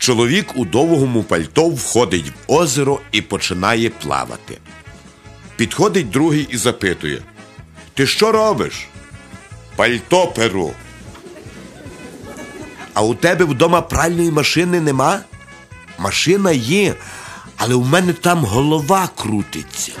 Чоловік у довгому пальто входить в озеро і починає плавати. Підходить другий і запитує: Ти що робиш? Пальто перу. А у тебе вдома пральної машини нема? Машина є, але у мене там голова крутиться.